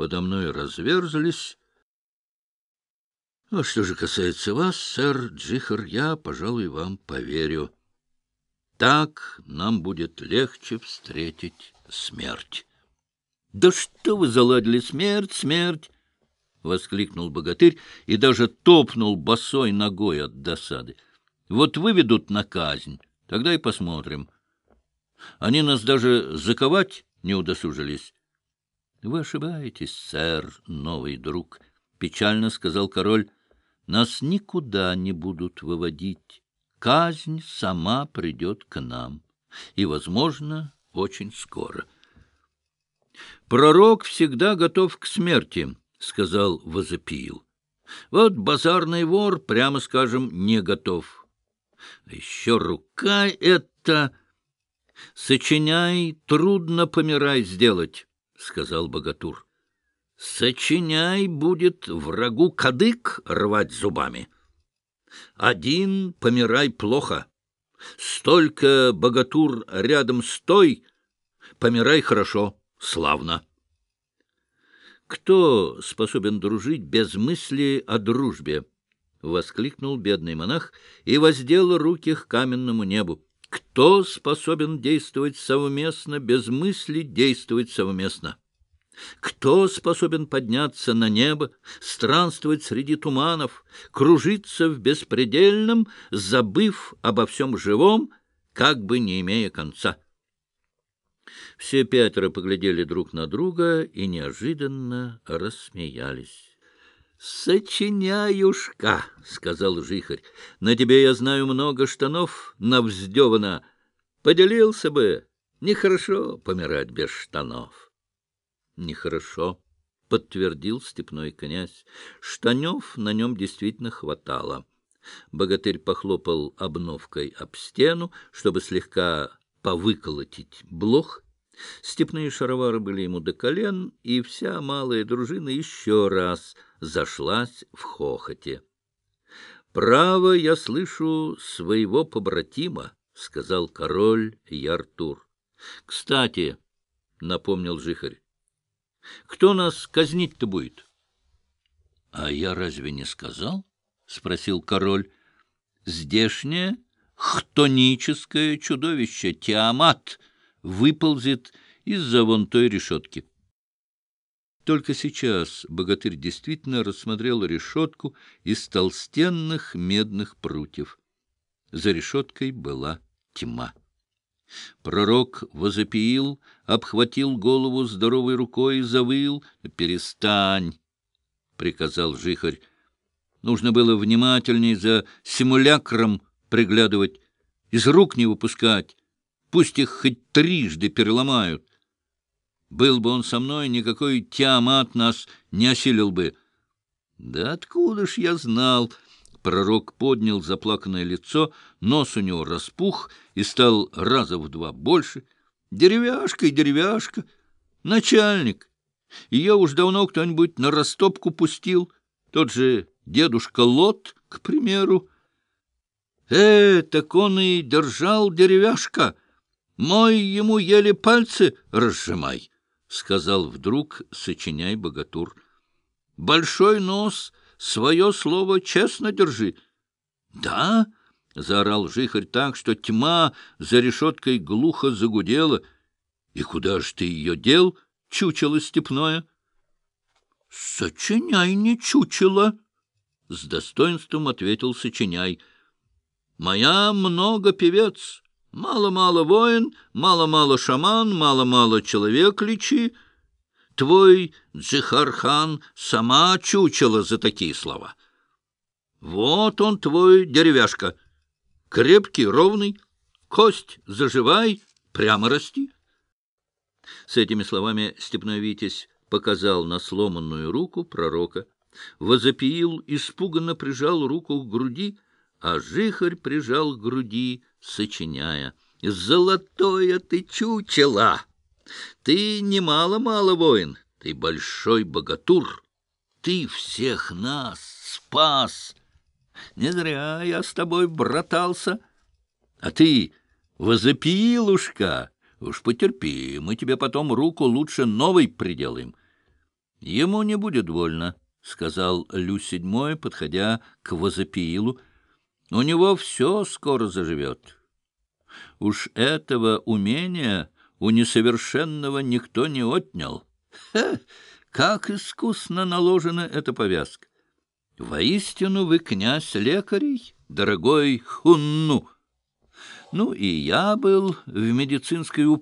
подо мной разверзлись. А что же касается вас, сэр Джихар, я, пожалуй, вам поверю. Так нам будет легче встретить смерть. — Да что вы заладили? Смерть, смерть! — воскликнул богатырь и даже топнул босой ногой от досады. — Вот выведут на казнь, тогда и посмотрим. Они нас даже заковать не удосужились. — Вы ошибаетесь, сэр, новый друг, — печально сказал король. — Нас никуда не будут выводить. Казнь сама придет к нам. И, возможно, очень скоро. — Пророк всегда готов к смерти, — сказал Возопиил. Вот базарный вор, прямо скажем, не готов. А еще рука это... Сочиняй, трудно помирай сделать, — сказал Богатур. Сочиняй будет врагу кадык рвать зубами. Один помирай плохо. Столько богатур рядом стой, помирай хорошо славно. «Кто способен дружить без мысли о дружбе?» — воскликнул бедный монах и воздел руки к каменному небу. «Кто способен действовать совместно, без мысли действовать совместно?» Кто способен подняться на небо, странствовать среди туманов, кружиться в беспредельном, забыв обо всем живом, как бы не имея конца? Все пятеро поглядели друг на друга и неожиданно рассмеялись. — Сочиняюшка, — сказал жихарь, — на тебе я знаю много штанов навздевано. Поделился бы. Нехорошо помирать без штанов. — Нехорошо, — подтвердил степной князь. Штанев на нем действительно хватало. Богатырь похлопал обновкой об стену, чтобы слегка повыколотить блох. Степные шаровары были ему до колен, и вся малая дружина еще раз зашлась в хохоте. — Право, я слышу своего побратима, — сказал король Яртур. — Кстати, — напомнил Жихарь, — кто нас казнить-то будет? — А я разве не сказал? — спросил король. — Здешнее хтоническое чудовище Тиамат выползет из-за вон той решетки. Только сейчас богатырь действительно рассмотрел решетку из толстенных медных прутьев. За решеткой была тьма. Пророк возопил, обхватил голову здоровой рукой и завыл. «Перестань!» — приказал жихарь. Нужно было внимательней за симулякром приглядывать, из рук не выпускать. Пусть их хоть трижды переломают. Был бы он со мной, никакой тиамат нас не осилил бы. Да откуда ж я знал? Пророк поднял заплаканное лицо, нос у него распух и стал раза в два больше. Деревяшка и деревяшка. Начальник. Ее уж давно кто-нибудь на растопку пустил. Тот же дедушка Лот, к примеру. Э, так он и держал деревяшка. Мой ему еле пальцы разжимай, — сказал вдруг, сочиняй богатур. Большой нос, свое слово честно держи. Да, — заорал жихарь так, что тьма за решеткой глухо загудела. И куда ж ты ее дел, чучело степное? — Сочиняй не чучело, — с достоинством ответил сочиняй. Моя много певец, мало-мало воин, мало-мало шаман, мало-мало человек лечи. Твой Джихархан сама чучела за такие слова. Вот он твой деревяшка, крепкий, ровный, кость заживай, прямо расти. С этими словами степной Витязь показал на сломанную руку пророка, возопиил, испуганно прижал руку к груди — а жихарь прижал к груди, сочиняя. «Золотое ты чучело! Ты немало-мало воин, ты большой богатур, ты всех нас спас! Не зря я с тобой братался, а ты, возопилушка, уж потерпи, мы тебе потом руку лучше новой приделаем». — Ему не будет больно, — сказал Лю седьмой, подходя к Возопиилу. — У него все скоро заживет. Уж этого умения у несовершенного никто не отнял. Ха! Как искусно наложена эта повязка! Воистину вы князь лекарей, дорогой Хунну! Ну, и я был в медицинской